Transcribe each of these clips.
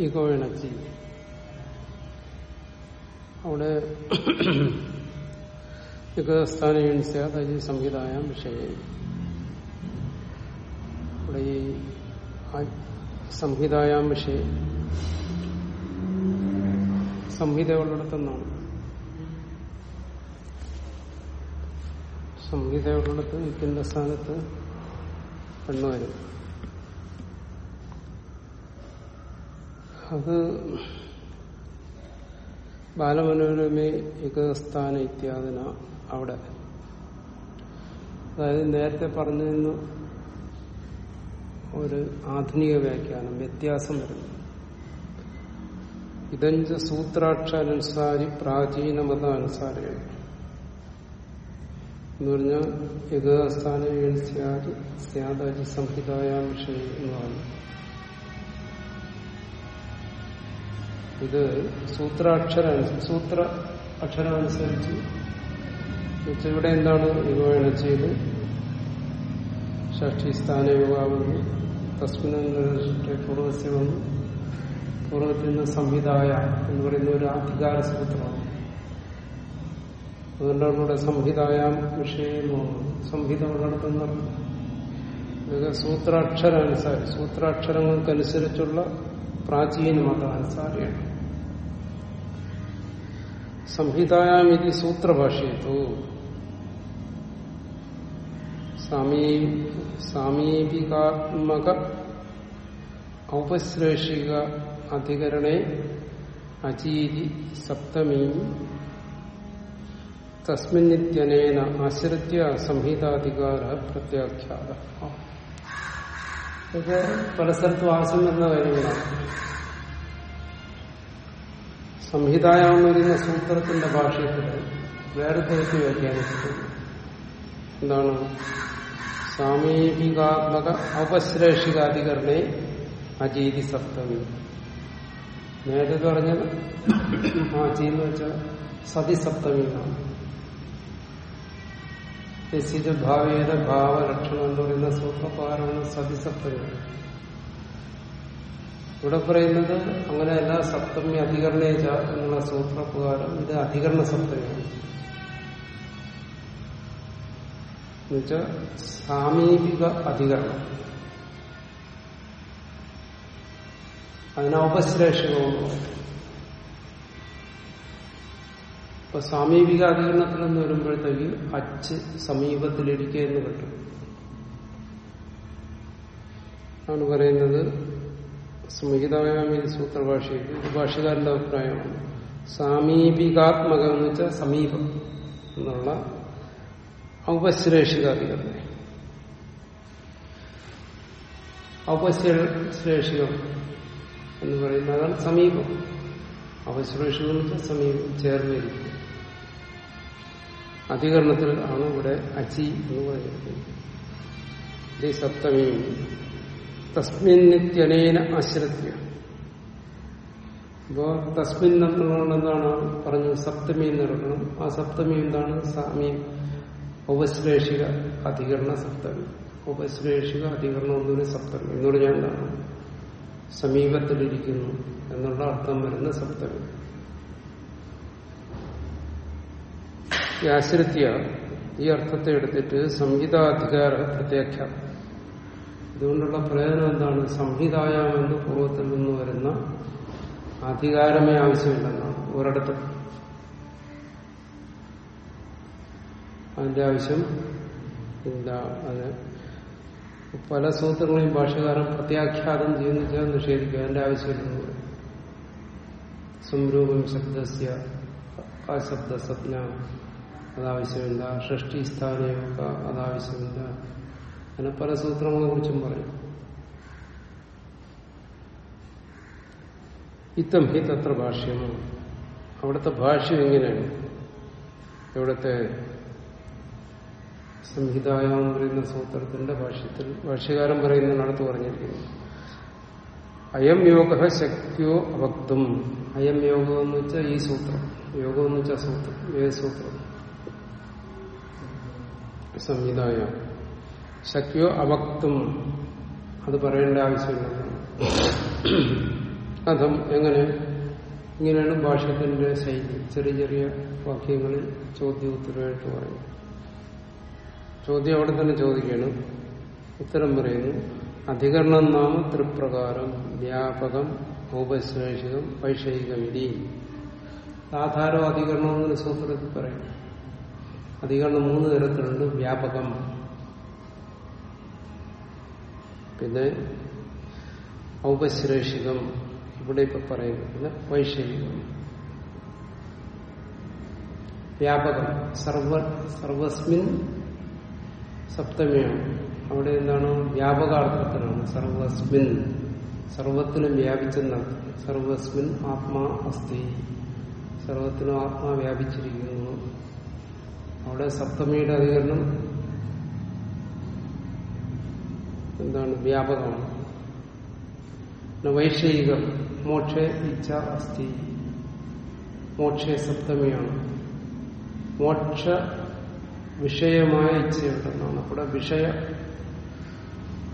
Ego energy അവിടെ സ്ഥാനീയ സംഹിതായ വിഷയം ഇവിടെ ഈ സംഹിതായാം വിഷയം സംഹിത ഉള്ളിടത്തെന്നാണ് സംഹിതയുള്ളിടത്ത് ഇക്കിന്റെ സ്ഥാനത്ത് പെണ്ണ് വരും അത് ബാലമനോരമേ ഏകസ്ഥാന ഇത്യാദിന അവിടെ. അതായത് നേരത്തെ പറഞ്ഞതിന് ഒരു ആധുനിക വ്യാഖ്യാനം വ്യത്യാസം വരുന്നു. ഇതഞ്ച സൂത്രാക്ഷാനുസാരി പ്രാചീന മതാനുസാരിയാണ് എന്ന് പറഞ്ഞാൽ യഥാസ്ഥാന സംഹിതായാം വിഷയം എന്ന് പറഞ്ഞു. ഇത് സൂത്രാക്ഷര സൂത്ര അക്ഷരം അനുസരിച്ച് ഇവിടെ എന്താണ് യുഗവേണ ചെയ്ത് ഷഷ്ടി സ്ഥാനയോഗാവുന്നു തസ്മിനെ പൂർവസ്യ വന്നു. പൂർവത്തിൽ നിന്ന് സംഹിതായ എന്ന് പറയുന്ന ഒരു അധികാര സൂത്രമാണ് അതുകൊണ്ടാണ് ഇവിടെ സംഹിതായാം വിഷയമാണ് സംഹിത ഉള്ളിടത്തെന്ന് പറഞ്ഞു ഇത് സൂത്രാക്ഷരാനുസാരി സൂത്രാക്ഷരങ്ങൾക്കനുസരിച്ചുള്ള പ്രാചീന മതാനുസാരിയാണ് സംഹിതായാം ഇത് സൂത്രഭാഷയത്തു സമീപികാത്മക ഔപശ്ലേഷിക അധികരണേ അജീതി സപ്തമീം. തസ്മിന്നിത്യനേന ആശ്രിത്യ സംഹിതാധികാര പ്രത്യാഖ്യാത. ഇത് പല സ്ഥലത്തും ആവശ്യം വരുന്ന കാര്യങ്ങളാണ്. സംഹിതായാമെന്ന് പറയുന്ന സൂത്രത്തിന്റെ ഭാഷയത്തിൽ വേറെ തരത്തിൽ വ്യാഖ്യാനിച്ചിട്ടുണ്ട് എന്താണ്? സാമീപികാത്മക ഔപശ്ലേഷികാധികരണേ അജീതി സപ്തമി. നേരത്തെ പറഞ്ഞത് ആ ചെയ്യുന്ന വെച്ചാൽ സതിസപ്തമി എന്നാണ്. യസിജ ഭാവേത ഭാവലക്ഷണം എന്ന് പറയുന്ന സൂത്രപ്രകാരമാണ് സതി സപ്തമി. ഇവിടെ പറയുന്നത് അങ്ങനെയല്ല സപ്തമി അധികരണേജ എന്നുള്ള സൂത്രപ്രകാരം ഇത് അധികരണ സപ്തമിയാണ്. എന്നുവെച്ചാൽ സാമീപിക അധികരണം. അതിന് ഇപ്പൊ സാമീപിക അധികരണത്തിൽ നിന്ന് വരുമ്പോഴത്തേക്ക് അച്ച് സമീപത്തിലിരിക്കുക എന്ന് കിട്ടും ആണ് പറയുന്നത് സംഹിതായാമി സൂത്രഭാഷയിൽ ഇത് ഭാഷകാരന്റെ അഭിപ്രായമാണ് സാമീപികാത്മകം എന്ന് വെച്ചാൽ സമീപം എന്നുള്ള ഔപശ്ലേഷികാധികരണം ഔപശ്ലേഷികം എന്ന് പറയുന്നതാണ് സമീപം. ഔപശ്ലേഷികം എന്ന് വെച്ചാൽ സമീപം ചേർന്നിരിക്കും. അധികരണത്തിൽ ആണ് ഇവിടെ അച്ചി എന്ന് പറയുന്നത്. സപ്തമിയും സപ്തമി തസ്മിൻ നിത്യനേന ആശ്രത്യ. അപ്പോ തസ്മിൻ എന്നുള്ളതുകൊണ്ട് എന്താണ് പറഞ്ഞത്? സപ്തമി എന്നെടുക്കണം ആ സപ്തമി എന്താണ്? സാമി ഉപശ്ലേഷിക അധികരണ സപ്തമി. ഉപശ്ലേഷിക അധികരണം എന്നൊരു സപ്തമി. എന്ന് പറഞ്ഞാൽ എന്താണ്? സമീപത്തിലിരിക്കുന്നു എന്നുള്ള അർത്ഥം വരുന്ന സപ്തമി. ആശ്രിത്യ ഈ അർത്ഥത്തെ എടുത്തിട്ട് സംഹിതാധികാര പ്രത്യാഖ്യാനം ഇതുകൊണ്ടുള്ള പ്രയോജനം എന്താണ്? സംഹിതായാമെന്ന് പൂർവത്തിൽ നിന്ന് വരുന്ന അധികാരമേ ആവശ്യമില്ലെന്നാണ് ഒരിടത്തും. അതിന്റെ ആവശ്യം ഇല്ല. അത് പല സൂത്രങ്ങളെയും ഭാഷകാരൻ പ്രത്യാഖ്യാതം ചെയ്യുന്ന നിഷേധിക്കുക അതിന്റെ ആവശ്യമില്ലെന്ന് പറയും. സംരൂപം ശബ്ദസ്യ ആ ശബ്ദ സപ്ന അതാവശ്യമില്ല. ഷഷ്ടി സ്ഥാനയൊക്കെ അതാവശ്യമില്ല. അങ്ങനെ പല സൂത്രങ്ങളെ കുറിച്ചും പറയും. ഇത്തം ഹി തത്ര ഭാഷ്യമാണ് അവിടുത്തെ ഭാഷ്യം എങ്ങനെയാണ്? ഇവിടുത്തെ സംഹിതായ പറയുന്ന സൂത്രത്തിന്റെ ഭാഷ്യത്തിൽ ഭാഷ്യകാരൻ പറയുന്നതിനടുത്ത് പറഞ്ഞിരിക്കുന്നു. അയം യോഗ ശക്തിയോ അവക്തും. അയം യോഗം എന്ന് വെച്ചാൽ ഈ സൂത്രം. യോഗം എന്ന് വെച്ചാൽ സൂത്രം. ഏത് സൂത്രം? സംഹിതായ ശക്തിയോ അവക്തും. അത് പറയേണ്ട ആവശ്യമില്ല. അതും എങ്ങനെ? ഇങ്ങനെയാണ് ഭാഷത്തിന്റെ ശൈലി. ചെറിയ ചെറിയ വാക്യങ്ങളിൽ ചോദ്യോത്തരമായിട്ട് പറയും ചോദ്യം അവിടെ തന്നെ ചോദിക്കണം ഉത്തരം പറയുന്നു. അധികരണം നാമ തൃപ്രകാരം വ്യാപകം ഔപശ്ലേഷികം വൈഷയികം ഇതി ആധാരം അധികരണം എന്നൊരു സൂത്രത്തിൽ പറയും. അധികരണം മൂന്ന് തരത്തിലുണ്ട്. വ്യാപകം. പിന്നെ ഔപശ്രേഷികം ഇവിടെ ഇപ്പൊ പറയുന്നു. പിന്നെ വൈശേഷികം വ്യാപകം. സർവ സർവസ്മിൻ സപ്തമിയാണ്. അവിടെ എന്താണ്? വ്യാപകാർത്ഥത്തിലാണ്. സർവസ്മിൻ. സർവത്തിനും വ്യാപിച്ചെന്നർത്ഥം. സർവസ്മിൻ ആത്മാ അസ്ഥി സർവത്തിനും ആത്മാ വ്യാപിച്ചിരിക്കുന്നു. അവിടെ സപ്തമിയുടെ അധികരണം എന്താണ് വ്യാപകമാണ്. വൈഷയികം മോക്ഷ ഇച്ഛ അസ്ഥി. മോക്ഷ സപ്തമിയാണ്. മോക്ഷ വിഷയമായ ഇച്ഛയുണ്ടെന്നാണ്. അവിടെ വിഷയ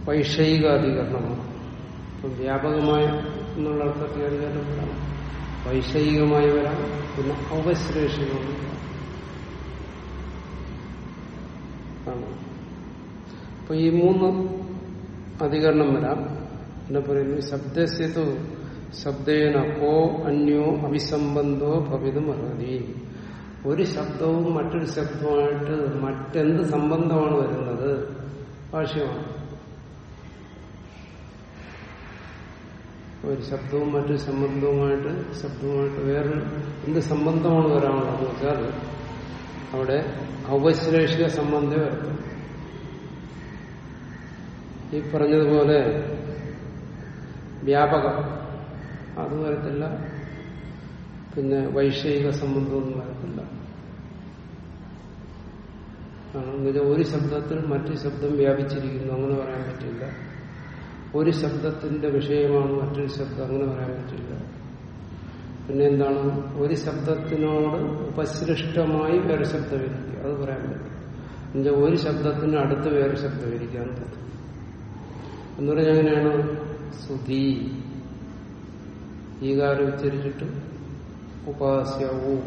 വൈഷയികാധികരണമാണ് അപ്പം വ്യാപകമായ എന്നുള്ള അർത്ഥത്തിൽ അധികാരം വരാം വൈഷയികമായി വരാം പിന്നെ വരാം അപ്പൊ ഈ മൂന്ന് അധികരണം വരാം. എന്നെ പറയുന്നു ശബ്ദസ്യതു ശബ്ദേന കോ അന്യോ അഭിസംബന്ധോ ഭവിതും അർഹതി. ഒരു ശബ്ദവും മറ്റൊരു ശബ്ദവുമായിട്ട് മറ്റെന്ത് സംബന്ധമാണ് വരുന്നത്? ഭാഷ്യമാണ്. ഒരു ശബ്ദവും മറ്റൊരു സംബന്ധവുമായിട്ട് ശബ്ദവുമായിട്ട് വേറെ എന്ത് സംബന്ധമാണ് വരാനുള്ളതെന്ന് വെച്ചാൽ അവിടെ ഔപശ്ലേഷിക സംബന്ധം വരത്തും ഈ പറഞ്ഞതുപോലെ വ്യാപകം. അത് വരത്തില്ല പിന്നെ വൈഷയിക സംബന്ധമൊന്നും വരത്തില്ല. ഒരു ശബ്ദത്തിൽ മറ്റു ശബ്ദം വ്യാപിച്ചിരിക്കുന്നു. അങ്ങനെ പറയാൻ പറ്റില്ല. ഒരു ശബ്ദത്തിന്റെ വിഷയമാണ് മറ്റൊരു ശബ്ദം. അങ്ങനെ പറയാൻ പറ്റില്ല. പിന്നെ എന്താണ്? ഒരു ശബ്ദത്തിനോട് ഉപസൃഷ്ടമായി വേറെ ശബ്ദം ഇരിക്കുക. അത് പറയാൻ പറ്റും എന്നുവെച്ചാൽ ഒരു ശബ്ദത്തിന് അടുത്ത് വേറെ ശബ്ദം ഇരിക്കാൻ പറ്റും എന്ന് പറഞ്ഞാൽ എങ്ങനെയാണ് സുധി. ഈകാരം ഉച്ചരിച്ചിട്ട് ഉപാസ്യവും.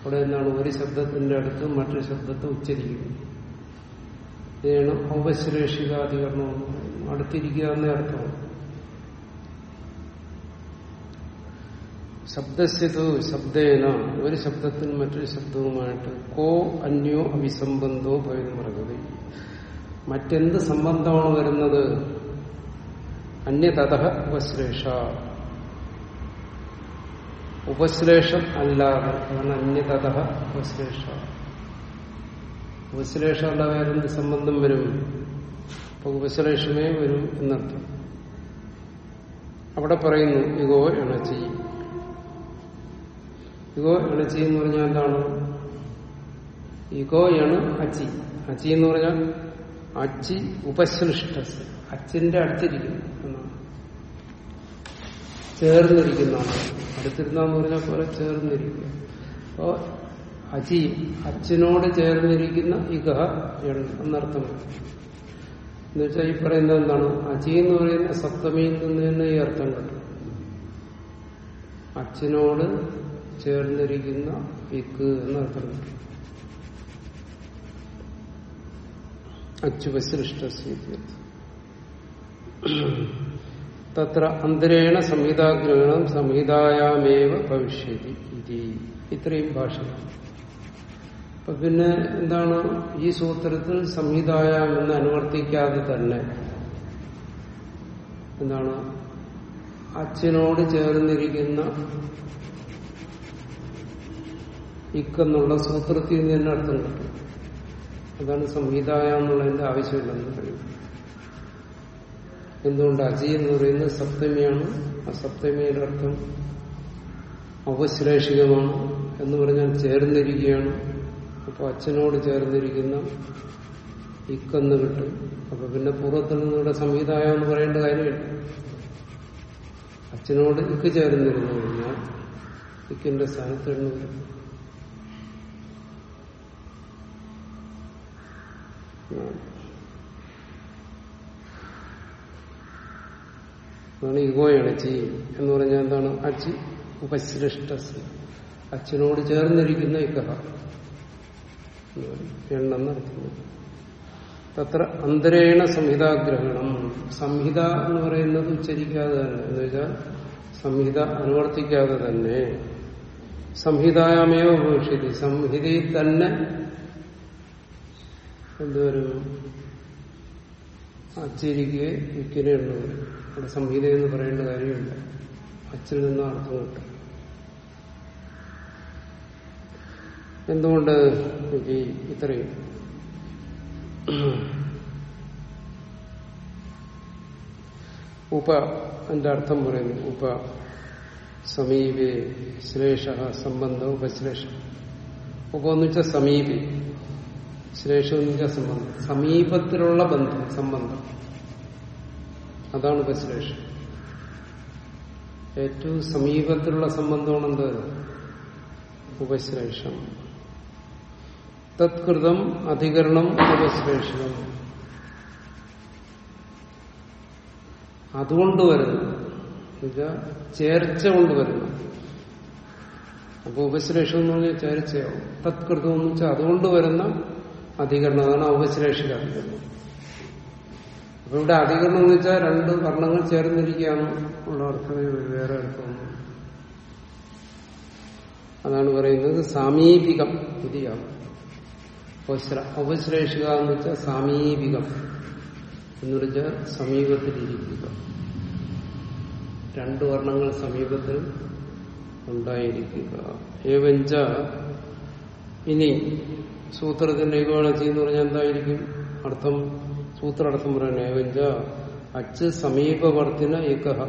അവിടെ എന്താണ് ഒരു ശബ്ദത്തിന്റെ അടുത്ത് മറ്റൊരു ശബ്ദത്തെ ഉച്ചരിക്കുന്നു ഇതാണ് ഔപശ്ലേഷികാധികരണം പറയുന്നത് അടുത്തിരിക്കുക എന്ന അർത്ഥമാണ് ശബ്ദസ്യതു ശബ്ദേന ഒരു ശബ്ദത്തിന് മറ്റൊരു ശബ്ദവുമായിട്ട് കോ അന്യോ അഭിസംബന്ധോ ഭേദം പറഞ്ഞത് മറ്റെന്ത് സംബന്ധമാണ് വരുന്നത്? അന്യതഥ ഉപശ്ലേഷ ഉപശ്ലേഷം അല്ലാതെ അതാണ് അന്യതഥ ഉപശ്ലേഷ ഉപശ്ലേഷം അല്ലാതെ വേറെന്ത് സംബന്ധം വരും? അപ്പൊ ഉപശ്ലേഷമേ വരും എന്നർത്ഥം. അവിടെ പറയുന്നു ഇഗോ എണച്ചി ഇഗോ എണച്ചി എന്ന് പറഞ്ഞാൽ എന്താണ്? ഇഗോ എണ് അച്ചി അച്ചി എന്ന് പറഞ്ഞാൽ അച്ചി ഉപശ്ലിഷ്ട അച്ചിന്റെ അടുത്തിരിക്കുന്നു എന്നാണ്. ചേർന്നിരിക്കുന്നതാണ്. അടുത്തിരുന്നാന്ന് പറഞ്ഞ പോലെ ചേർന്നിരിക്കുക അപ്പോ അജി അച്ഛനോട് ചേർന്നിരിക്കുന്ന ഇഗഹ എന്നർത്ഥം. എന്നുവെച്ചാൽ ഈ പറയുന്നത് എന്താണ്? അജി എന്ന് പറയുന്ന സപ്തമിയിൽ നിന്ന് തന്നെ ഈ അർത്ഥം കിട്ടും. അച്ഛനോട് ചേർന്നിരിക്കുന്ന ഇക്ക് എന്നർത്ഥം. കിട്ടും തത്ര അന്തരേണ സംഹിതാഗ്രഹണം സംഹിതായാമേവ ഭവിഷ്യതി ഇതി. ഇത്രയും ഭാഷ അപ്പൊ പിന്നെ എന്താണ്? ഈ സൂത്രത്തിൽ സംഹിതായാം എന്ന് അനുവർത്തിക്കാതെ തന്നെ എന്താണ്? അച്ഛനോട് ചേർന്നിരിക്കുന്ന ഇക്കെന്നുള്ള സൂത്രത്തിൽ നിന്ന് തന്നെ അർത്ഥം കിട്ടും. അതാണ് സംഹിതായ എന്നുള്ളതിന്റെ ആവശ്യമില്ലെന്ന് പറയുന്നത് എന്തുകൊണ്ട് അജി എന്ന് പറയുന്നത് സപ്തമിയാണ്? ആ സപ്തമിയുടെ അർത്ഥം അവശ്ലേഷികമാണ് എന്ന് പറഞ്ഞാൽ ചേർന്നിരിക്കുകയാണ്. അപ്പൊ അച്ഛനോട് ചേർന്നിരിക്കുന്ന ഇക്കെന്ന് കിട്ടും. അപ്പൊ പിന്നെ പൂർവത്തിൽ നിന്നിവിടെ സംഹിതായ എന്ന് പറയേണ്ട കാര്യമില്ല. അച്ഛനോട് ഇക്ക് ചേർന്നിരുന്നു കഴിഞ്ഞാൽ ഇക്കിന്റെ സ്ഥാനത്ത് എണ്ണ അതാണ് ഇഗോയാണ് ചി എന്ന് പറഞ്ഞാൽ എന്താണ്? അച്ചി ഉപശ്രേഷ്ഠ അച്ഛനോട് ചേർന്നിരിക്കുന്ന ഇക്കഹ എണ്ണെന്നർത്ഥം തത്ര അന്തരേണ സംഹിതാഗ്രഹണം. സംഹിത എന്ന് പറയുന്നത് ഉച്ചരിക്കാതെ തന്നെ. എന്ന് വെച്ചാൽ സംഹിത അനുവർത്തിക്കാതെ തന്നെ. സംഹിതായാമയോ ഉപേക്ഷിതി സംഹിതയിൽ തന്നെ എന്തുവരും അച്ചിരിക്കുകയെ വിക്കിനെ എണ്ണുവരും അവിടെ സംഹിത എന്ന് പറയേണ്ട കാര്യമില്ല. അച്ചിൽ നിന്ന് അർത്ഥം കിട്ടും. എന്തുകൊണ്ട് ഇത്രയും? ഉപ എന്റെ അർത്ഥം പറയുന്നു. ഉപ സമീപേ ശ്ലേഷ സംബന്ധ ഉപശ്ലേഷ. ഉപ എന്ന് വെച്ചാൽ സമീപി. വെച്ചാൽ സംബന്ധം. സമീപത്തിലുള്ള ബന്ധം സംബന്ധം. അതാണ് ഉപശ്ലേഷം ഏറ്റവും സമീപത്തിലുള്ള സംബന്ധമാണ് എന്ത്? ഉപശ്ലേഷം തത്കൃതം അധികരണം ഉപശ്ലേഷണം അതുകൊണ്ട് വരുന്നു എന്നുവെച്ചാൽ ചേർച്ച കൊണ്ട് വരുന്നു അപ്പൊ ഉപശ്ലേഷം എന്ന് പറഞ്ഞാൽ ചേർച്ചയാവും. തത്കൃതം എന്ന് വെച്ചാൽ അതുകൊണ്ട് വരുന്ന അധികരണം അതാണ് ഔപശ്രേഷിക അധികരണം അപ്പൊ ഇവിടെ അധികരണം എന്ന് വെച്ചാൽ രണ്ട് വർണങ്ങൾ ചേർന്നിരിക്കുകയാണ് ഉള്ള അർത്ഥമേ. വേറെ അർത്ഥമൊന്നും അതാണ് പറയുന്നത് സാമീപികം ഇതിയാണ്. ഉപശ്ലേഷിക എന്ന് വെച്ചാൽ സാമീപികം. എന്ന് വെച്ചാൽ സമീപത്തിലിരിക്കുക രണ്ട് വർണങ്ങൾ സമീപത്തിൽ ഉണ്ടായിരിക്കുക. ഏവഞ്ച ഇനി സൂത്രത്തിന്റെ ഏകോണച്ചി എന്ന് പറഞ്ഞാൽ എന്തായിരിക്കും? അർത്ഥം സൂത്രാർത്ഥം പറയുന്നത് ഏവഞ്ച അച്ച് സമീപവർത്തിന ഏകഹ.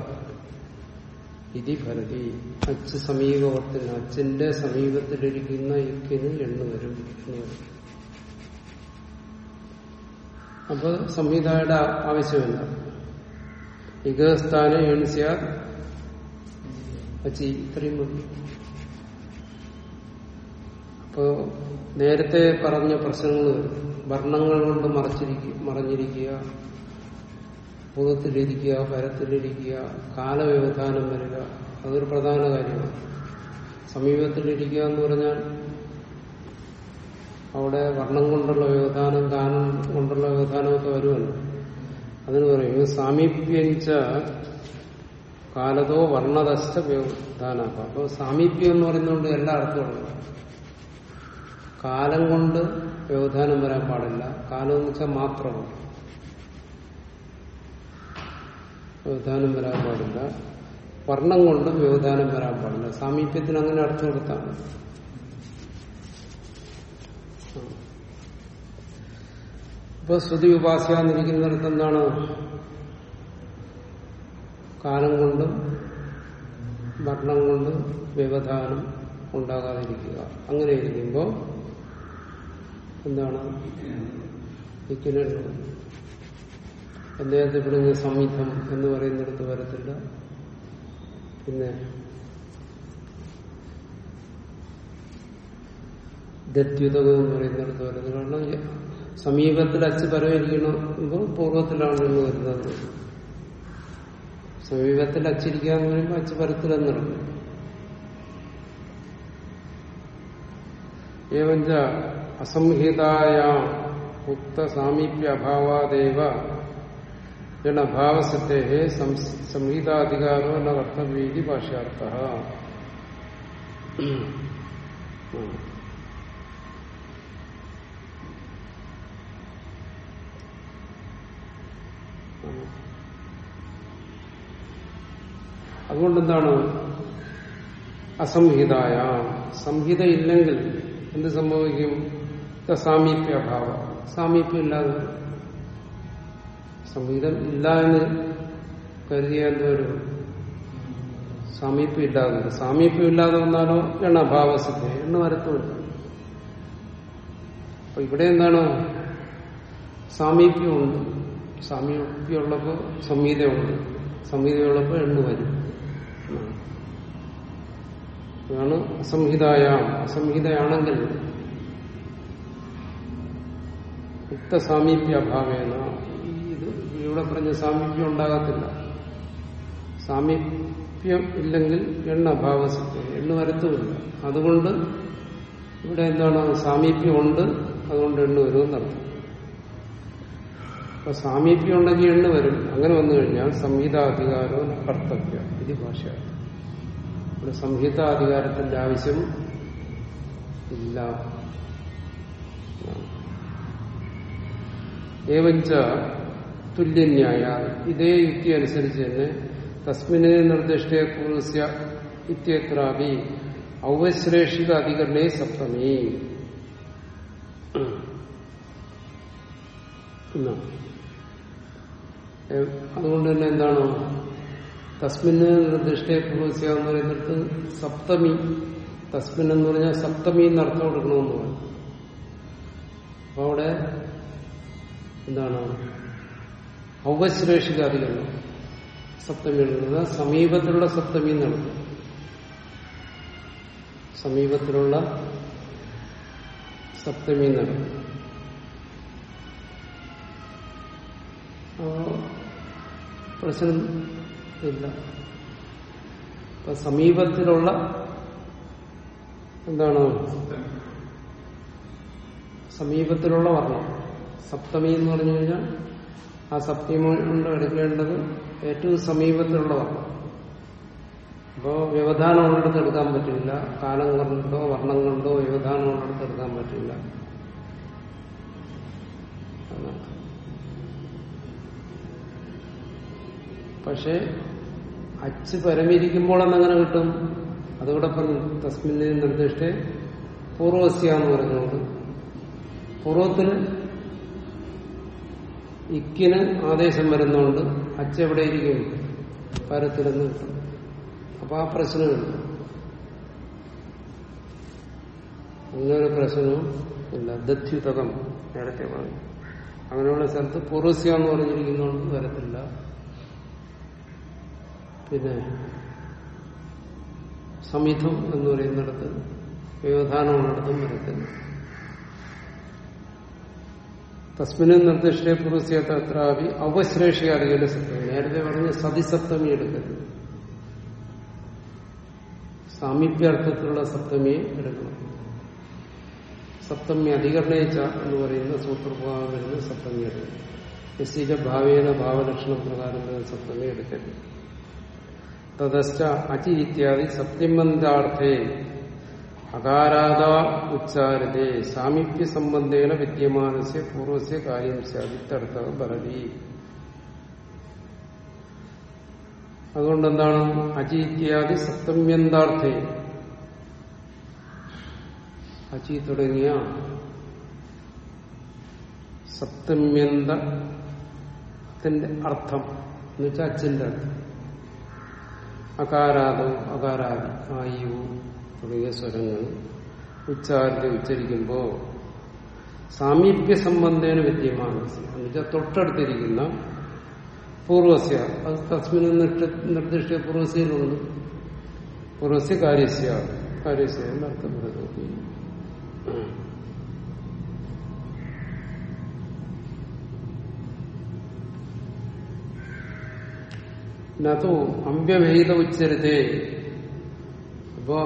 ഇതി ഭരതി. അച്ച് സമീപവർത്തിന അച്ഛന്റെ സമീപത്തിലിരിക്കുന്ന ഇക്കിന് എണ്ണു വരും. അപ്പൊ സംഹിതയുടെ ആവശ്യമില്ല ഇകസ്ഥാന എൺസ്യ അച്ചി ഇത്രയും മതി. അപ്പോ നേരത്തെ പറഞ്ഞ പ്രശ്നങ്ങൾ വർണങ്ങൾ കൊണ്ട് മറച്ചിരിക്കുക മറഞ്ഞിരിക്കുക ഭൂതത്തിലിരിക്കുക പരത്തിലിരിക്കുക കാലവ്യവധാനം വരിക അതൊരു പ്രധാന കാര്യമാണ്. സമീപത്തിലിരിക്കുക എന്ന് പറഞ്ഞാൽ അവിടെ വർണം കൊണ്ടുള്ള വ്യവധാനം ഗാനം കൊണ്ടുള്ള വ്യവധാനമൊക്കെ വരുമല്ലോ. അതിന് പറയും സാമീപ്യഞ്ച കാലതോ വർണതസ്ഥ വ്യവധാന. അപ്പോൾ സാമീപ്യം എന്ന് പറയുന്നതുകൊണ്ട് എല്ലാ അർത്ഥമുള്ളത് കാലം കൊണ്ട് വ്യവധാനം വരാൻ പാടില്ല. കാലം എന്ന് വെച്ചാൽ മാത്രമാണ് വ്യവധാനം വരാൻ പാടില്ല. വർണം കൊണ്ടും വ്യവധാനം വരാൻ പാടില്ല. സാമീപ്യത്തിന് അങ്ങനെ കൊടുത്താൽ മതി. ഇപ്പൊ ശ്രുതി ഉപാസ്യാന്നിരിക്കുന്നിടത്ത് എന്താണ്? കാലം കൊണ്ടും വർണം കൊണ്ടും വ്യവധാനം ഉണ്ടാകാതിരിക്കുക. അങ്ങനെ ഇരിക്കുമ്പോൾ എന്താണ്? അദ്ദേഹത്തെ ഇവിടുന്ന് സംയുദ്ധം എന്ന് പറയുന്നിടത്ത് വരത്തില്ല. പിന്നെ ഗത്യുതകം എന്ന് പറയുന്നിടത്ത് വരുന്നത് കാരണം സമീപത്തിൽ അച്ച് പരമിരിക്കണമെങ്കിൽ പൂർവത്തിലാണ് എന്ന് വരുന്നത്. സമീപത്തിൽ അച്ചിരിക്കാന്ന് പറയുമ്പോൾ അച്ച് പരത്തിലെന്നിടക്കും ഏവഞ്ച അസംഹിതായ. ഉക്ത സാമീപ്യ അഭാവാദേവ ജനഭാവസത്തെ സംഹിതാധികാരോ എന്ന കർത്തവ്യീതി ഭാഷ്യാർത്ഥ. അതുകൊണ്ടെന്താണ്? അസംഹിതായ. സംഹിത ഇല്ലെങ്കിൽ എന്ത് സംഭവിക്കും? സാമീപ്യ അഭാവം സാമീപ്യം ഇല്ലാതെ സംഗീതം ഇല്ല എന്ന് കരുതിയാൽ ഒരു സാമീപ്യം ഇല്ലാതെ. സാമീപ്യം ഇല്ലാതെ വന്നാലോ എണ്ണ അഭാവസിദ്ധ എണ്ണ വരത്തുമില്ല. അപ്പൊ ഇവിടെ എന്താണ്? സാമീപ്യമുണ്ട്. സാമീപ്യമുള്ളപ്പോൾ സംഗീതമുണ്ട് സംഹിതയുള്ളപ്പോൾ എണ്ണ വരും. അതാണ് അസംഹിതായ. അസംഹിതയാണെങ്കിൽ യുക്ത സാമീപ്യ അഭാവേന ഇത് ഇവിടെ പറഞ്ഞ സാമീപ്യം ഉണ്ടാകത്തില്ല. സാമീപ്യം ഇല്ലെങ്കിൽ എണ്ണ അഭാവ എണ്ണ വരത്തുമില്ല. അതുകൊണ്ട് ഇവിടെ എന്താണ്? സാമീപ്യം ഉണ്ട് അതുകൊണ്ട് എണ്ണ വരുമെന്നർത്ഥം. അപ്പൊ സാമീപ്യം ഉണ്ടെങ്കിൽ എണ്ണ വരും. അങ്ങനെ വന്നു കഴിഞ്ഞാൽ സംഹിതാധികാരവും കർത്തവ്യ. ഇത് ഭാഷ ഇവിടെ സംഹിതാധികാരത്തിന്റെ ആവശ്യം ഇല്ല. ഏവഞ്ച തുല്യന്യായ ഇതേ യുക്തി അനുസരിച്ച് തന്നെ തസ്മിനെ നിർദ്ദിഷ്ട പൂർവസ്യ ഇത്യത്രാപി ഔവശ്ലേഷിക അധികരണേ സപ്തമി. അതുകൊണ്ട് തന്നെ എന്താണ്? തസ്മിന് നിർദ്ദിഷ്ട പൂർവസ്യ എന്ന് പറയുന്നിടത്ത് സപ്തമി. തസ്മിൻ എന്ന് പറഞ്ഞാൽ സപ്തമി എന്ന് അർത്ഥം കൊടുക്കണമെന്ന് പറഞ്ഞു. അപ്പൊ അവിടെ എന്താണ്? ഔവശ്ലേഷികാധികരണം സപ്തമി എടുക്കുന്നത് സമീപത്തിലുള്ള സപ്തമി എന്നാണ്. സമീപത്തിലുള്ള സപ്തമി എന്നാണ്. പ്രശ്നം ഇല്ല. ഇപ്പൊ സമീപത്തിലുള്ള എന്താണ്? സമീപത്തിലുള്ള വർണം. സപ്തമി എന്ന് പറഞ്ഞു കഴിഞ്ഞാൽ ആ സപ്തമി കൊണ്ട് എടുക്കേണ്ടത് ഏറ്റവും സമീപത്തിലുള്ളതാണ് അപ്പോൾ അപ്പോ വ്യവധാനം ഉള്ളിടത്ത് എടുക്കാൻ പറ്റില്ല. കാലം കൊണ്ടോ വർണം കൊണ്ടോ വ്യവധാനം ഉള്ളിടത്ത് എടുക്കാൻ പറ്റില്ല. പക്ഷെ അച്ച് പരമിരിക്കുമ്പോൾ എന്നങ്ങനെ കിട്ടും? അതുകൂടെ പറഞ്ഞു തസ്മിനെ നിർദ്ദിഷ്ട പൂർവസ്യ എന്ന് പറഞ്ഞുകൊണ്ട്. ഇക്കിന് ആദേശം വരുന്നതുകൊണ്ട് അച്ചെവിടെയിരിക്കും പരത്തിലെന്ന് കിട്ടും. അപ്പൊ ആ പ്രശ്നമില്ല അങ്ങനൊരു പ്രശ്നവും ഇല്ല. ദത്യുതകം നേരത്തെ പറഞ്ഞു. അങ്ങനെയുള്ള സ്ഥലത്ത് പൂർവസ്യ എന്ന് പറഞ്ഞിരിക്കുന്നതുകൊണ്ട് വരത്തില്ല. പിന്നെ സമിധം എന്ന് പറയുന്നിടത്ത് വ്യവധാനമുള്ളിടത്തും വരത്തില്ല. തസ്മിന് നിർദ്ദിഷ്ട അവശ്രേഷി അവശ്രേഷിയാദികളുടെ സത്യം നേരത്തെ പറഞ്ഞ് സതിസപ്തമി എടുക്കരുത്. സാമീപ്യാർത്ഥത്തിലുള്ള സപ്തമിയെ എടുക്കണം. സപ്തമി അധികരണയിച്ച എന്ന് പറയുന്ന സൂത്രഭാവം വരുന്ന സപ്തമി എടുക്കണം. നിശ്ചിത ഭാവേന ഭാവലക്ഷണ പ്രകാരം വരുന്ന സപ്തമി എടുക്കരുത്. തതശ്ച അചി ഇത്യാദി സപ്തിമന്താർത്ഥേ അകാരാത ഉച്ചാരതേ സാമീപ്യ സംബന്ധേന വിദ്യമാനസ്യ പൂർവസ്യ കാര്യം സ്യാദിത്തർത്ഥ ഭരതി. അതുകൊണ്ട് എന്താണ് അചി ഇത്യാദി സപ്തമ്യന്താർത്ഥേ. അജി തുടങ്ങിയ സപ്തമ്യന്തത്തിന്റെ അർത്ഥം എന്ന് വെച്ചാൽ അച്ഛന്റെ അർത്ഥം. അകാരാദോ അകാരാദി ആയു. തുടങ്ങിയ സ്വരങ്ങൾ ഉച്ചാരിച്ച് ഉച്ചരിക്കുമ്പോൾ സാമീപ്യ സംബന്ധേന വിദ്യമാണ് എന്നുവെച്ചാൽ തൊട്ടടുത്തിരിക്കുന്ന പൂർവസ്യ. അത് തസ്മിന് നിർദ്ദിഷ്ട പൂർവസ്യയിലുണ്ട് പൂർവസ്യ കാര്യസ്യ കാര്യസ്യ എന്നർത്ഥം പറയുന്നത് നതു അമ്പ്യഭേദ ഉച്ചരത്തെ അപ്പോ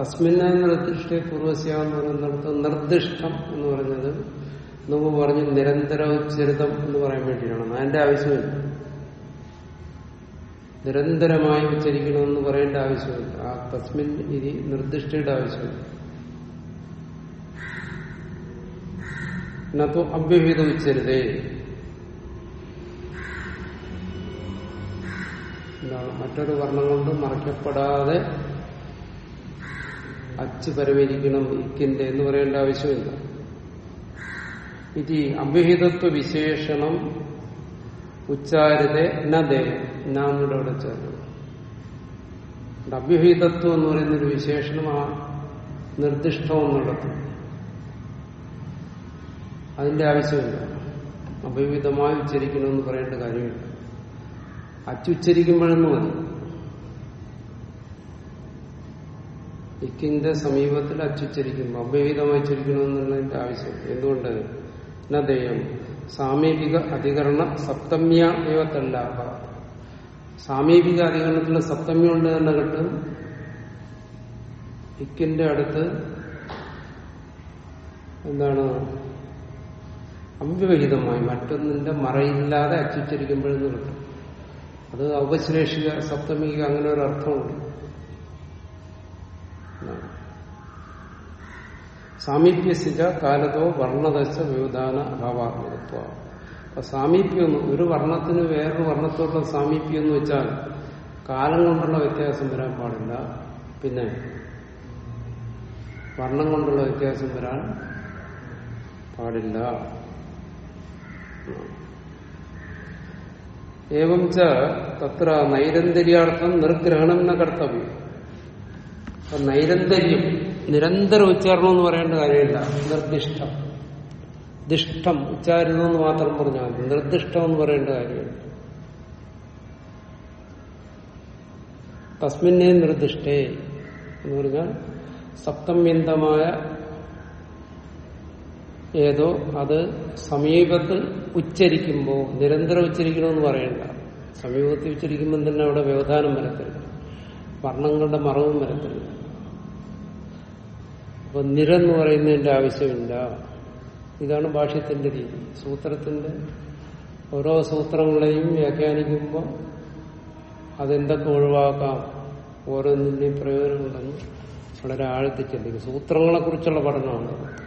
തസ്മിന്ന നിർദ്ദിഷ്ട പൂർവസ്യ പറയുന്നിടത്ത് നിർദ്ദിഷ്ടം എന്ന് പറഞ്ഞത് നമുക്ക് പറഞ്ഞ് നിരന്തര ഉച്ചരിതം എന്ന് പറയാൻ വേണ്ടിയാണ് അതിന്റെ ആവശ്യമില്ല. നിരന്തരമായി ഉച്ചരിക്കണമെന്ന് പറയേണ്ട ആവശ്യമില്ല. ആ തസ്മിൻ ഇനി നിർദ്ദിഷ്ടയുടെ ആവശ്യമില്ല. നതു അവ്യഹിത ഉച്ചരിതേ. എന്താണ്? മറ്റൊരു വർണം കൊണ്ട് മറയ്ക്കപ്പെടാതെ അച്ച് പരമിരിക്കണം ഇക്കിന്റെ എന്ന് പറയേണ്ട ആവശ്യമില്ല. ഇത് അഭിഹിതത്വ വിശേഷണം ഉച്ചാരിതെ നദേ നാമിയുടെ അവിടെ ചേർന്നു അഭ്യഹിതത്വം എന്ന് പറയുന്നൊരു വിശേഷണം ആ നിർദ്ദിഷ്ടവും നടത്തും അതിന്റെ ആവശ്യമില്ല. അഭ്യവിധമായി ഉച്ചരിക്കണമെന്ന് പറയേണ്ട കാര്യമില്ല. അച്ചുച്ചരിക്കുമ്പോഴെന്ന് മതി. ഇക്കിന്റെ സമീപത്തിൽ അച്ചുച്ചരിക്കുമ്പോൾ അഭ്യവിധമായി ഉച്ചരിക്കണമെന്നുള്ളതിന്റെ ആവശ്യം. എന്തുകൊണ്ട്? നദേയം. സാമീപിക അധികരണ സപ്തമ്യ ഏവത്തല്ലാഭ സാമീപിക അധികരണത്തിന് സപ്തമ്യ ഉണ്ട് തന്നെ കിട്ടും ഇക്കിന്റെ അടുത്ത് എന്താണ്? അവ്യവഹിതമായി മറ്റൊന്നിന്റെ മറയില്ലാതെ അച്ചുച്ചരിക്കുമ്പോഴെന്ന് കിട്ടും. അത് ഔപശ്ലേഷിക സപ്തമിക അങ്ങനെ ഒരു അർത്ഥമുണ്ട്. സാമീപ്യസിച്ച കാലതോ വർണദശ വ്യവധാന അഭാവാത്മകത്വ. അപ്പൊ സാമീപ്യം ഒരു വർണത്തിന് വേറൊരു വർണത്തോടുള്ള സാമീപ്യം എന്ന് വെച്ചാൽ കാലം കൊണ്ടുള്ള വ്യത്യാസം വരാൻ പാടില്ല. പിന്നെ വർണം കൊണ്ടുള്ള വ്യത്യാസം വരാൻ പാടില്ല. ഏവം ച തത്ര നൈരന്തര്യാർത്ഥം നിർഗ്രഹണം എന്ന കർത്തവ്യം. അപ്പൊ നൈരന്തര്യം നിരന്തര ഉച്ചാരണം എന്ന് പറയേണ്ട കാര്യമില്ല. നിർദ്ദിഷ്ടം. ദിഷ്ടം ഉച്ചാരണം എന്ന് മാത്രം പറഞ്ഞാൽ മതി. നിർദ്ദിഷ്ടം എന്ന് പറയേണ്ട കാര്യമില്ല. തസ്മിന്നേ നിർദ്ദിഷ്ടേ എന്ന് പറഞ്ഞാൽ സപ്തമ്യന്തമായ ഏതോ അത് സമീപത്ത് ഉച്ചരിക്കുമ്പോൾ നിരന്തരം ഉച്ചരിക്കണമെന്ന് പറയണ്ട. സമീപത്തിൽ ഉച്ചരിക്കുമ്പോൾ തന്നെ അവിടെ വ്യവധാനം വരത്തില്ല. വർണങ്ങളുടെ മറവും വരത്തില്ല. അപ്പൊ നിരെന്ന് പറയുന്നതിന്റെ ആവശ്യമില്ല. ഇതാണ് ഭാഷ്യത്തിന്റെ രീതി. സൂത്രത്തിന്റെ ഓരോ സൂത്രങ്ങളെയും വ്യാഖ്യാനിക്കുമ്പോൾ അതെന്തൊക്കെ ഒഴിവാക്കാം ഓരോന്നിന്റെയും പ്രയോജനമുണ്ടെന്ന് വളരെ ആഴത്തിൽ ചിന്തിക്കും സൂത്രങ്ങളെ കുറിച്ചുള്ള പഠനമാണ്.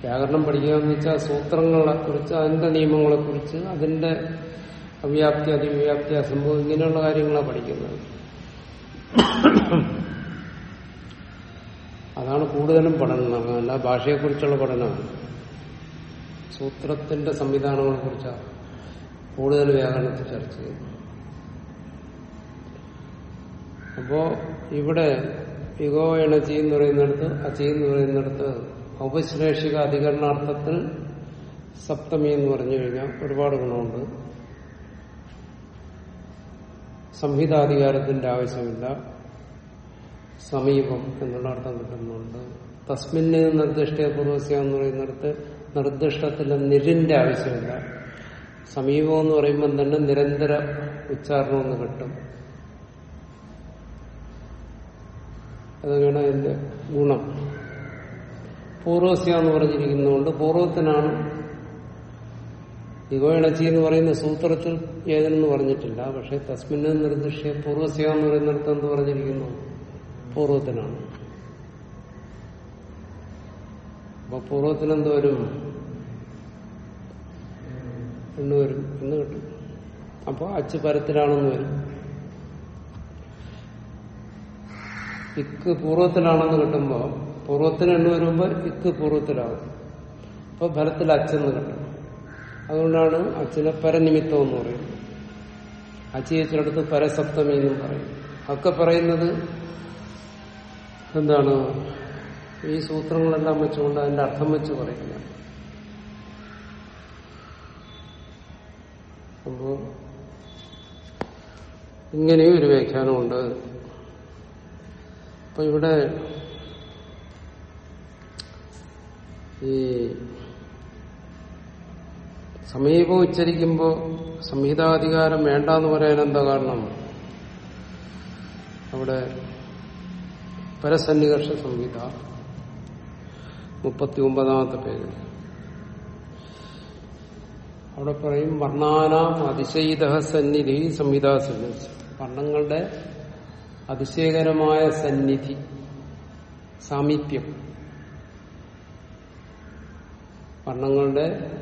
വ്യാകരണം പഠിക്കുക എന്ന് വെച്ചാൽ സൂത്രങ്ങളെ കുറിച്ച് അതിന്റെ നിയമങ്ങളെ കുറിച്ച് അതിന്റെ അവ്യാപ്തി അതിവ്യാപ്തി അസംഭവം ഇങ്ങനെയുള്ള കാര്യങ്ങളാണ് പഠിക്കുന്നത്. അതാണ് കൂടുതലും പഠനം. അല്ല ഭാഷയെക്കുറിച്ചുള്ള പഠനമാണ് സൂത്രത്തിന്റെ സംവിധാനങ്ങളെ കുറിച്ചാണ് കൂടുതൽ വ്യാകരണത്തിൽ ചർച്ച ചെയ്യുന്നത്. അപ്പോ ഇവിടെ ഇഗോ എണച്ചി എന്ന് പറയുന്നിടത്ത് ആ എന്ന് പറയുന്നിടത്ത് ഔപശ്ലേഷിക അധികരണാർത്ഥത്തിൽ സപ്തമി എന്ന് പറഞ്ഞു കഴിഞ്ഞാൽ ഒരുപാട് ഗുണമുണ്ട്. സംഹിതാധികാരത്തിന്റെ ആവശ്യമില്ല. സമീപം എന്നുള്ള അർത്ഥം കിട്ടുന്നുണ്ട് തസ്മിന് നിർദ്ദിഷ്ട പൂർവസ്യ എന്ന് പറയുന്നിടത്ത് നിർദ്ദിഷ്ടത്തിന്റെ നിരിന്റെ ആവശ്യമില്ല. സമീപം എന്ന് പറയുമ്പോൾ തന്നെ നിരന്തര ഉച്ചാരണം എന്ന് കിട്ടും. അതൊക്കെയാണ് അതിന്റെ ഗുണം. പൂർവസ്യ എന്ന് പറഞ്ഞിരിക്കുന്നതുകൊണ്ട് പൂർവത്തിനാണ് ഇഗോയണച്ചി എന്ന് പറയുന്ന സൂത്രത്തിൽ ഏതെന്ന് പറഞ്ഞിട്ടില്ല. പക്ഷെ തസ്മിന് നിർദ്ദിഷ്ട പൂർവസ്യ എന്ന് പറയുന്നിടത്ത് എന്ത് പറഞ്ഞിരിക്കുന്നു? പൂർവത്തിനാണ് അപ്പൊ പൂർവത്തിന് എന്ത് വരും എന്ന് വരും എന്ന് കിട്ടും. അപ്പൊ അച്ച് പരത്തിലാണെന്ന് വരും. ഇക്ക് പൂർവത്തിലാണെന്ന് കിട്ടുമ്പോ പൂർവത്തിന് എണ്ണു വരുമ്പോ ഇക്ക് പൂർവത്തിലാവും അപ്പൊ ഫലത്തിൽ അച്ചെന്ന് കിട്ടും. അതുകൊണ്ടാണ് അച്ഛനെ പരനിമിത്തം എന്ന് പറയുന്നത്. അച്ചിയച്ചിടത്ത് പരസപ്തമി എന്നും പറയും. അതൊക്കെ പറയുന്നത് എന്താണ്? ഈ സൂത്രങ്ങളെല്ലാം വെച്ചുകൊണ്ട് അതിന്റെ അർത്ഥം വെച്ച് പറയുക അപ്പോ ഇങ്ങനെയും ഒരു വ്യാഖ്യാനമുണ്ട്. അപ്പൊ ഇവിടെ ഈ സമീപം ഉച്ചരിക്കുമ്പോൾ സംഹിതാധികാരം വേണ്ടെന്ന് പറയാൻ എന്താ കാരണം? അവിടെ പരസന്നികർഷ സംഹിത. മുപ്പത്തി ഒമ്പതാമത്തെ പേര്. അവിടെ പറയും വർണാനാം അതിശയിത സന്നിധി സംഹിതാ സന്നിധി വർണങ്ങളുടെ അതിശയകരമായ സന്നിധി സാമീപ്യം. വർണങ്ങളുടെ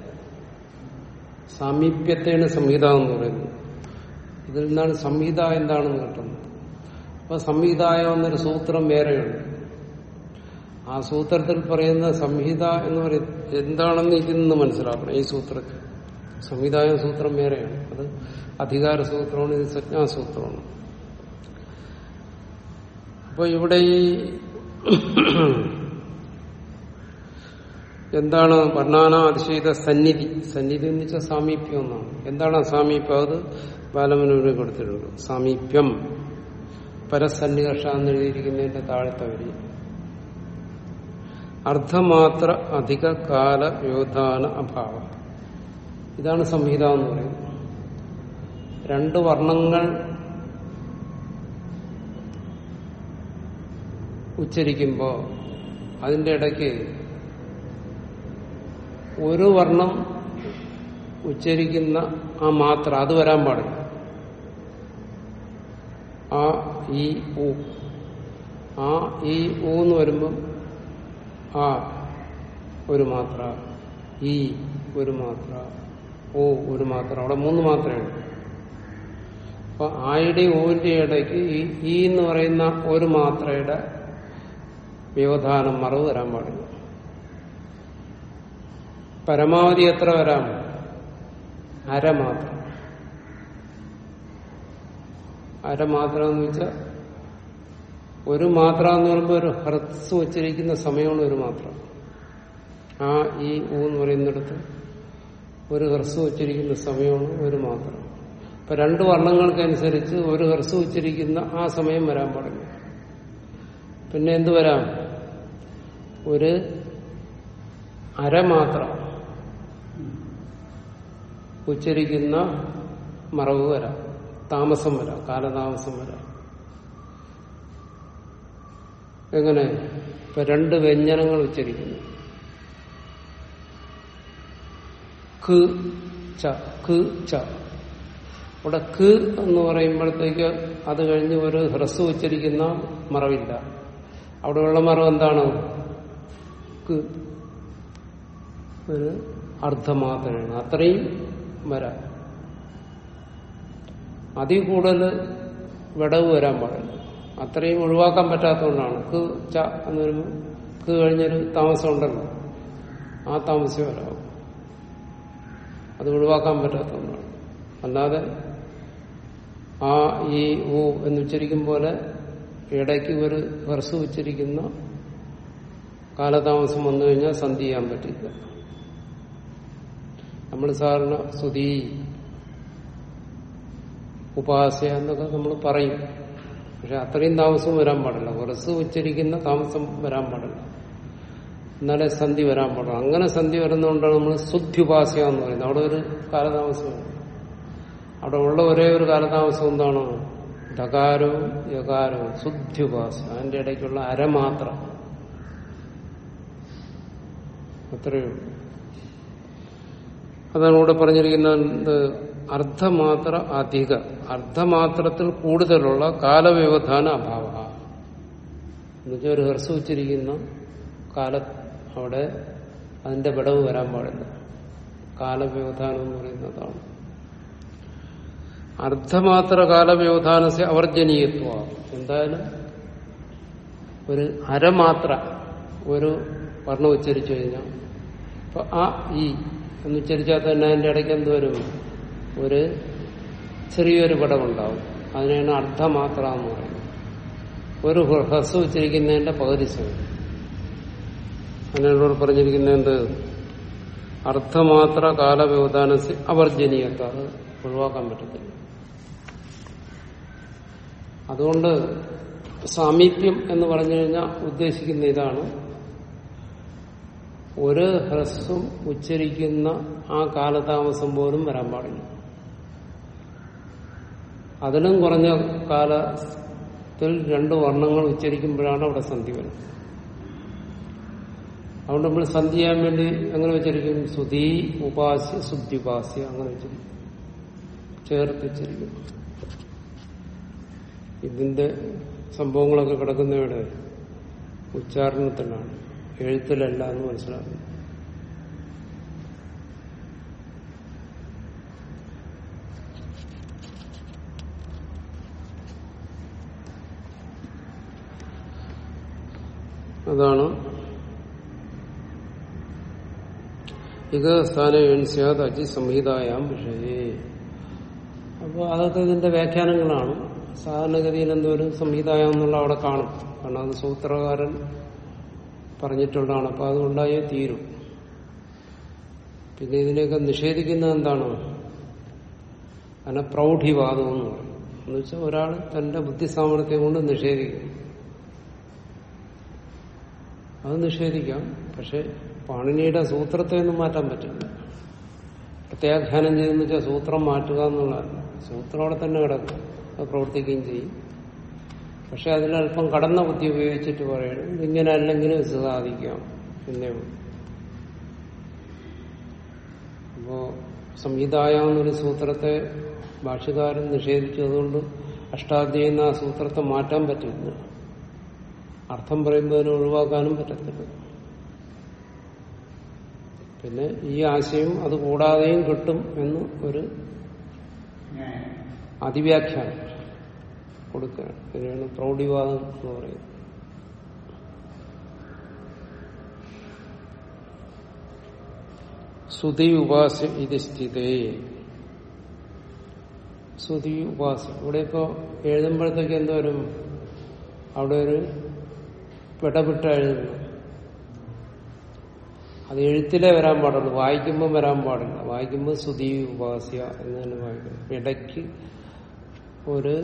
സാമീപ്യത്തെയാണ് സംഹിത എന്ന് പറയുന്നത്. ഇതിൽ നിന്നാണ് സംഹിത എന്താണെന്ന് കിട്ടുന്നത്? അപ്പൊ സംഹിതായ എന്നൊരു സൂത്രം വേറെയുണ്ട്. ആ സൂത്രത്തിൽ പറയുന്ന സംഹിത എന്ന് പറയുന്നത് എന്താണെന്ന് ഇതിന്ന് മനസ്സിലാക്കണം ഈ സൂത്രത്തിൽ. സംഹിതായ സൂത്രം വേറെയാണ്. അത് അധികാര സൂത്രമാണ് ഇത് സജ്ഞാസൂത്രമാണ് അപ്പൊ ഇവിടെ ഈ എന്താണ് വർണാന അതിശയിത സന്നിധി? സന്നിധി എന്ന് വെച്ചാൽ സാമീപ്യം എന്നാണ്. എന്താണ് സാമീപ്യം? അത് ബാലമനൂര് കൊടുത്തിട്ടുണ്ട് സാമീപ്യം. പരസന്നികർഷ എന്ന് എഴുതിയിരിക്കുന്നതിന്റെ താഴത്തെ വരി. അർദ്ധമാത്ര അധിക കാല വ്യവധാന അഭാവം. ഇതാണ് സംഹിത എന്ന് പറയുന്നത്. രണ്ട് വർണങ്ങൾ ഉച്ചരിക്കുമ്പോൾ അതിന്റെ ഇടയ്ക്ക് ഒരു വർണം ഉച്ചരിക്കുന്ന ആ മാത്ര അത് വരാൻ പാടില്ല. ആ ഈ ഉ ആ ഈ ഉ എന്ന് വരുമ്പം ആ ഒരു മാത്ര ഈ ഒരു മാത്ര ഓ ഒരു മാത്ര. അവിടെ മൂന്ന് മാത്രമേ അപ്പൊ ആയുടെ ഓന്റെ ഇടയ്ക്ക് ഈ എന്ന് പറയുന്ന ഒരു മാത്രയുടെ വ്യവധാനം മറവ് വരാൻ പാടില്ല. പരമാവധി എത്ര വരാം? അര മാത്രം. അര മാത്ര എന്ന് വെച്ചാൽ ഒരു മാത്ര എന്ന് പറയുമ്പോൾ ഒരു ഹ്രസ് വച്ചിരിക്കുന്ന സമയമാണ് ഒരു മാത്ര. ആ ഈ ഊ എന്ന് പറയുന്നിടത്ത് ഒരു ഹ്രസ് വച്ചിരിക്കുന്ന സമയമാണ് ഒരു മാത്ര. ഇപ്പൊ രണ്ട് വർണങ്ങൾക്കനുസരിച്ച് ഒരു ഹ്രസ് വച്ചിരിക്കുന്ന ആ സമയം വരാൻ പാടില്ല. പിന്നെ എന്ത് വരാം? ഒരു അരമാത്ര ഉച്ചരിക്കുന്ന മറവ് വരാം. താമസം വരാം കാലതാമസം വരാം. എങ്ങനെ? ഇപ്പൊ രണ്ട് വ്യഞ്ജനങ്ങൾ ഉച്ചരിക്കുന്നു ക് ച ക് ച. ഇവിടെ ക് എന്ന് പറയുമ്പോഴത്തേക്ക് അത് കഴിഞ്ഞ് ഒരു ഹ്രസ്വ ഉച്ചരിക്കുന്ന മറവില്ല. അവിടെയുള്ള മറവ് എന്താണ്? ക് ഒരു അർദ്ധമാത്രയാണ്. അത്രയും വരാം. അതിൽ കൂടുതൽ വിടവ് വരാൻ പാടില്ല. അത്രയും ഒഴിവാക്കാൻ പറ്റാത്തതുകൊണ്ടാണ്. ക് ച എന്ന് വരുമ്പോൾ ക് കഴിഞ്ഞൊരു താമസം ഉണ്ടല്ലോ ആ താമസം വരാവും. അത് ഒഴിവാക്കാൻ പറ്റാത്തതുകൊണ്ടാണ്. അല്ലാതെ ആ ഈ ഊ എന്ന് ഉച്ചരിക്കും പോലെ ഇടയ്ക്ക് ഒരു ഹ്രസ്വ ഉച്ചരിക്കുന്ന കാലതാമസം വന്നു കഴിഞ്ഞാൽ സന്ധി ചെയ്യാൻ പറ്റില്ല. നമ്മൾ സാറിന് സ്തുതി. ഉപാസ്യ എന്നൊക്കെ നമ്മൾ പറയും. പക്ഷെ അത്രയും താമസം വരാൻ പാടില്ല. ഉറസ് ഉച്ചരിക്കുന്ന താമസം വരാൻ പാടില്ല. എന്നാലേ സന്ധി വരാൻ പാടില്ല. അങ്ങനെ സന്ധി വരുന്നതുകൊണ്ടാണ് നമ്മൾ ശുദ്ധ്യുപാസ്യ എന്ന് പറയുന്നത്. അവിടെ ഒരു കാലതാമസമാണ് അവിടെ ഉള്ള ഒരേ ഒരു കാലതാമസം എന്താണ്? ധകാരവും യകാരവും ശുദ്ധ്യുപാസ്യ അതിന്റെ ഇടയ്ക്കുള്ള അരമാത്ര അത്രയേ ഉള്ളൂ. അതാണ് ഇവിടെ അർദ്ധമാത്ര അധിക അർദ്ധമാത്രത്തിൽ കൂടുതലുള്ള കാലവ്യവധാന അഭാവ. എന്നുവെച്ചാൽ ഒരു ഹ്രസ്വ ഉച്ചിരിക്കുന്ന കാല അവിടെ അതിന്റെ വിടവ് വരാൻ പാടില്ല. കാലവ്യവധാനം എന്ന് പറയുന്നതാണ് അർദ്ധമാത്ര കാലവ്യവധാന അവർജനീയത്വ. എന്തായാലും ഒരു അരമാത്ര ഒരു വർണം ഉച്ചരിച്ചു കഴിഞ്ഞാൽ ഇപ്പൊ ആ ഈ എന്നുച്ചരിച്ചാൽ തന്നെ അതിന്റെ ഇടയ്ക്ക് എന്ത് വരും? ഒരു ചെറിയൊരു പടമുണ്ടാവും. അതിനാണ് അർദ്ധമാത്ര എന്ന് പറയുന്നത് ഒരു ഹ്രസ്വ ഉച്ചരിക്കുന്നതിന്റെ പകുതി സമയം. അതിനോട് പറഞ്ഞിരിക്കുന്നത് എന്ത് അർദ്ധമാത്ര കാലവ്യവധാന അവർജനീയത്വ. അത് ഒഴിവാക്കാൻ പറ്റത്തില്ല. അതുകൊണ്ട് സാമീപ്യം എന്ന് പറഞ്ഞു കഴിഞ്ഞാൽ ഉദ്ദേശിക്കുന്ന ഇതാണ്. ഒരു ഹ്രസ്വം ഉച്ചരിക്കുന്ന ആ കാലതാമസം പോലും വരാൻ പാടില്ല. അതിലും കുറഞ്ഞ കാലത്തിൽ രണ്ട് വർണങ്ങൾ ഉച്ചരിക്കുമ്പോഴാണ് അവിടെ സന്ധി വരുന്നത്. അതുകൊണ്ട് നമ്മൾ സന്ധി ചെയ്യാൻ വേണ്ടി അങ്ങനെ വെച്ചിരിക്കും സുധി ഉപാസ്യ ശുദ്ധിപാസ്യ അങ്ങനെ വെച്ചിരിക്കും ചേർത്ത് ഇതിന്റെ സംഭവങ്ങളൊക്കെ കിടക്കുന്നവിടെ ഉച്ചാരണത്തിലാണ് എഴുത്തിലല്ല എന്ന് മനസ്സിലാക്കുന്നു. അതാണ്. ഇത് സ്ഥാനം അജി സംഹിതായാം വിഷയേ. അപ്പോൾ അതൊക്കെ ഇതിന്റെ വ്യാഖ്യാനങ്ങളാണ്. സാധാരണഗതിയിൽ എന്തോരം സംഹിതായം എന്നുള്ള അവിടെ കാണും. കാരണം അത് സൂത്രകാരൻ പറഞ്ഞിട്ടുള്ളതാണ്. അപ്പൊ അതുകൊണ്ടായേ തീരും. പിന്നെ ഇതിനെയൊക്കെ നിഷേധിക്കുന്നത് എന്താണ്? അതിനെ പ്രൗഢിവാദം എന്ന് പറയും. എന്ന് വെച്ചാൽ ഒരാൾ തന്റെ ബുദ്ധി സാമർഥ്യം കൊണ്ട് നിഷേധിക്കും. അത് നിഷേധിക്കാം. പക്ഷെ പാണിനിയുടെ സൂത്രത്തെ ഒന്നും മാറ്റാൻ പറ്റില്ല. പ്രത്യാഖ്യാനം ചെയ്തെന്ന് വെച്ചാൽ സൂത്രം മാറ്റുക എന്നുള്ളതല്ല. സൂത്രം അവിടെ തന്നെ കിടക്കും. അത് പ്രവർത്തിക്കുകയും ചെയ്യും. പക്ഷെ അതിലൽപ്പം കടന്ന ബുദ്ധി ഉപയോഗിച്ചിട്ട് പറയണം. ഇങ്ങനെ അല്ലെങ്കിലും സാധിക്കാം. എന്നേ അപ്പോ സംഹിതായ എന്നൊരു സൂത്രത്തെ ഭാഷകാരൻ നിഷേധിച്ചതുകൊണ്ട് അഷ്ടാധ്യായ എന്ന ആ സൂത്രത്തെ മാറ്റാൻ പറ്റില്ല. അർത്ഥം പറയുമ്പോൾ ഒഴിവാക്കാനും പറ്റത്തില്ല. പിന്നെ ഈ ആശയം അത് കൂടാതെയും കിട്ടും എന്ന് ഒരു അതിവ്യാഖ്യാനം കൊടുക്കുകയാണ്. ഇതിനാണ് പ്രൗഢിവാദം എന്ന് പറയുന്നത്. ശ്രുതി ഉപാസ്യം ഇത് സ്ഥിതേ. ശ്രുതി ഉപാസ്യം ഇവിടെ ഇപ്പോ എഴുതുമ്പോഴത്തേക്ക് എന്തോരും അവിടെ ഒരു പിടപിട്ട അത് എഴുത്തിലേ വരാൻ പാടുള്ളൂ വായിക്കുമ്പോൾ വരാൻ പാടില്ല. വായിക്കുമ്പോൾ സുതി ഉപാസ്യ എന്ന് തന്നെ വായിക്കണം. ഇടയ്ക്ക് ഒരു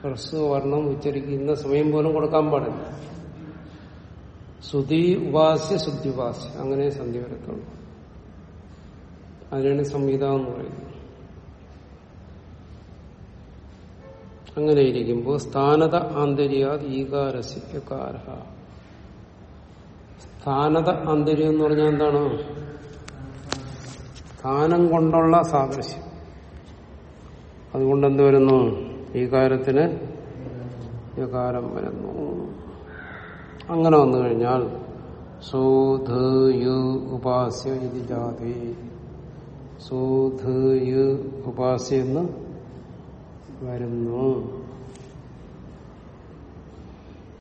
ഹ്രസ്വ വർണം ഉച്ചരിക്കുന്ന സമയം പോലും കൊടുക്കാൻ പാടില്ല. ശ്രുതി ഉപാസ്യ ശുദ്ധി ഉപാസ്യ അങ്ങനെ സന്ധി വരത്തുള്ളൂ. അതിനാണ് സംഹിത എന്ന് പറയുന്നത്. അങ്ങനെ ഇരിക്കുമ്പോൾ സ്ഥാനത ആന്തര്യാത് ഈകാരസിക്കാര സ്ഥാനത ആന്തര്യം എന്ന് പറഞ്ഞാൽ എന്താണ്? സ്ഥാനം കൊണ്ടുള്ള സാദൃശ്യം. അതുകൊണ്ട് എന്ത് വരുന്നു? ഈകാരത്തിന് യകാരം വരുന്നു. അങ്ങനെ വന്നു കഴിഞ്ഞാൽ ഉപാസ്യ ഇത് ജാതി. ഉപാസ്യ എന്ന് വരുന്നു.